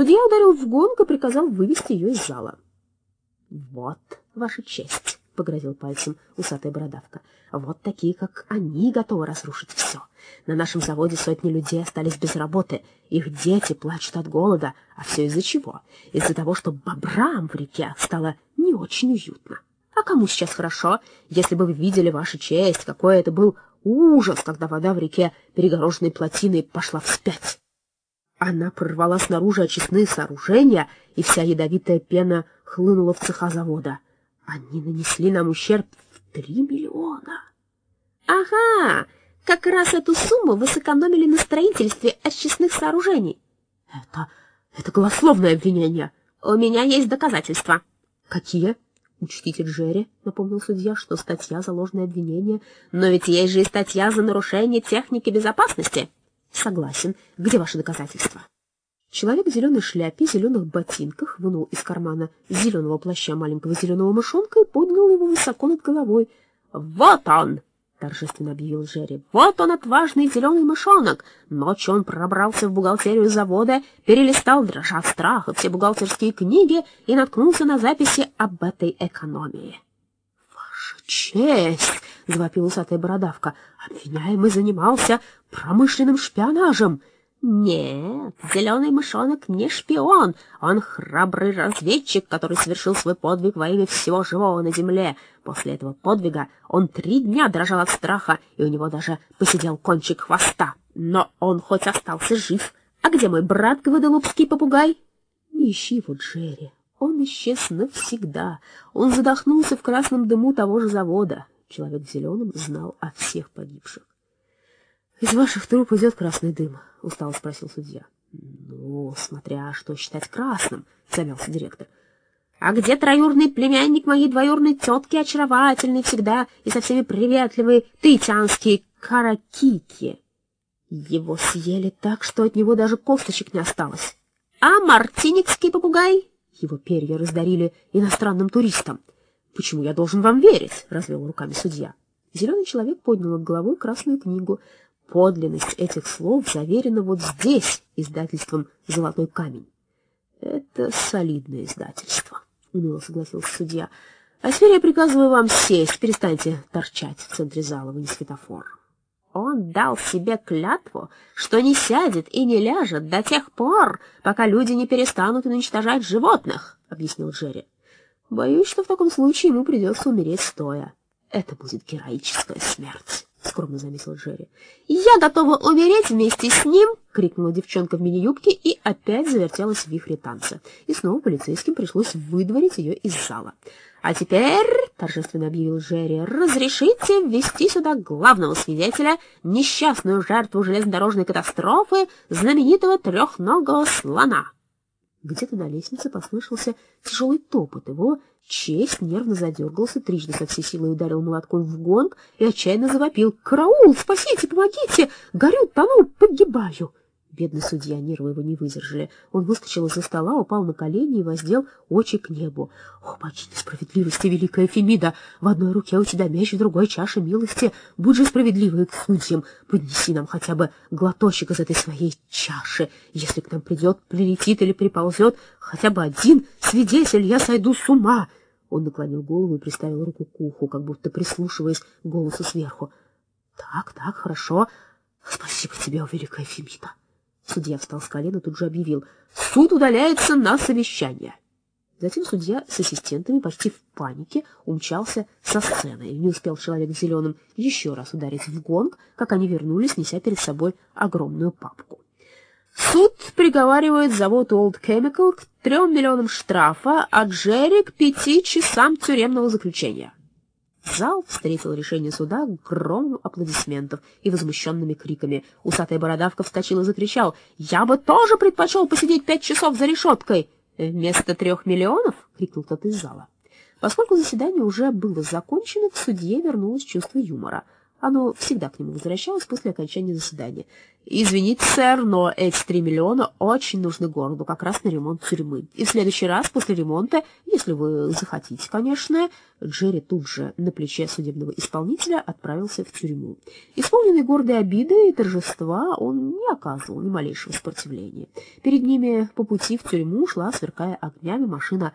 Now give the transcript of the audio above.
Судья ударил в гонг и приказал вывести ее из зала. — Вот, ваша честь, — погрозил пальцем усатая бородавка, — вот такие, как они, готовы разрушить все. На нашем заводе сотни людей остались без работы, их дети плачут от голода, а все из-за чего? Из-за того, что бобрам в реке стало не очень уютно. А кому сейчас хорошо, если бы вы видели, ваша честь, какой это был ужас, когда вода в реке, перегороженной плотиной, пошла вспять. Она прорвала снаружи очистные сооружения, и вся ядовитая пена хлынула в цеха завода. Они нанесли нам ущерб в три миллиона. — Ага, как раз эту сумму вы сэкономили на строительстве очистных сооружений. — Это... это голословное обвинение. — У меня есть доказательства. — Какие? — Учтите, Джерри, — напомнил судья, что статья за ложное обвинение. — Но ведь есть же и статья за нарушение техники безопасности. — Согласен. Где ваши доказательства? Человек в зеленой шляпе, зеленых ботинках вынул из кармана зеленого плаща маленького зеленого мышонка и поднял его высоко над головой. — Вот он! — торжественно объявил Джерри. — Вот он, отважный зеленый мышонок! Ночью он пробрался в бухгалтерию завода, перелистал, дрожа от страха, все бухгалтерские книги и наткнулся на записи об этой экономии. — Честь! — завопила усатая бородавка. — Обвиняемый занимался промышленным шпионажем. — нет, зеленый мышонок не шпион, он храбрый разведчик, который совершил свой подвиг во имя всего живого на земле. После этого подвига он три дня дрожал от страха, и у него даже посидел кончик хвоста. Но он хоть остался жив. А где мой брат, гваделупский попугай? Ищи его, Джерри. Он исчез навсегда. Он задохнулся в красном дыму того же завода. Человек в зеленом знал о всех погибших. Из ваших труб идет красный дым. — устало спросил судья. — Ну, смотря что считать красным, — замялся директор. — А где троюрный племянник моей двоюрной тетки, очаровательный всегда и со всеми приветливый, таитянский каракики? Его съели так, что от него даже косточек не осталось. — А мартиникский попугай? Его перья раздарили иностранным туристам. — Почему я должен вам верить? — развел руками судья. Зеленый человек поднял над головой красную книгу. Подлинность этих слов заверена вот здесь, издательством «Золотой камень». Это солидное издательство, — уныло согласился судья. А теперь я приказываю вам сесть, перестаньте торчать в центре зала, вы не светофор. Он дал себе клятву, что не сядет и не ляжет до тех пор, пока люди не перестанут уничтожать животных, — объяснил Джерри. Боюсь, что в таком случае ему придется умереть стоя. Это будет героическая смерть. — скромно заметил Джерри. «Я готова умереть вместе с ним!» — крикнула девчонка в мини-юбке и опять завертелась в вихре танца. И снова полицейским пришлось выдворить ее из зала. «А теперь, — торжественно объявил Джерри, — разрешите ввести сюда главного свидетеля, несчастную жертву железнодорожной катастрофы, знаменитого трехногого слона!» Где-то на лестнице послышался тяжелый топот. Его честь нервно задергался, трижды со всей силой ударил молотком в гонг и отчаянно завопил. «Караул! Спасите! Помогите! Горю, тону, погибаю!» Бедный судья, нервы его не выдержали. Он выскочил из-за стола, упал на колени и воздел очи к небу. «О, богиня справедливости, великая Фемида! В одной руке у тебя мяч, в другой чаша милости. Будь же справедливой к судьям. Поднеси нам хотя бы глоточек из этой своей чаши. Если к нам придет, прилетит или приползет хотя бы один свидетель, я сойду с ума!» Он наклонил голову и приставил руку к уху, как будто прислушиваясь к голосу сверху. «Так, так, хорошо. Спасибо тебе, о великая Фемида!» Судья встал с колена, тут же объявил «Суд удаляется на совещание». Затем судья с ассистентами почти в панике умчался со сцены, и не успел человек в зеленом еще раз ударить в гонг, как они вернулись, неся перед собой огромную папку. Суд приговаривает завод Old Chemical к трем миллионам штрафа, а Джерри к пяти часам тюремного заключения. Зал встретил решение суда громом аплодисментов и возмущенными криками. Усатая бородавка вскочил и закричал «Я бы тоже предпочел посидеть пять часов за решеткой!» «Вместо трех миллионов?» — крикнул тот из зала. Поскольку заседание уже было закончено, к судье вернулось чувство юмора. Оно всегда к нему возвращалось после окончания заседания. «Извините, сэр, но эти три миллиона очень нужны городу, как раз на ремонт тюрьмы. И в следующий раз после ремонта, если вы захотите, конечно...» Джерри тут же на плече судебного исполнителя отправился в тюрьму. Исполненный гордой обиды и торжества, он не оказывал ни малейшего сопротивления. Перед ними по пути в тюрьму шла, сверкая огнями, машина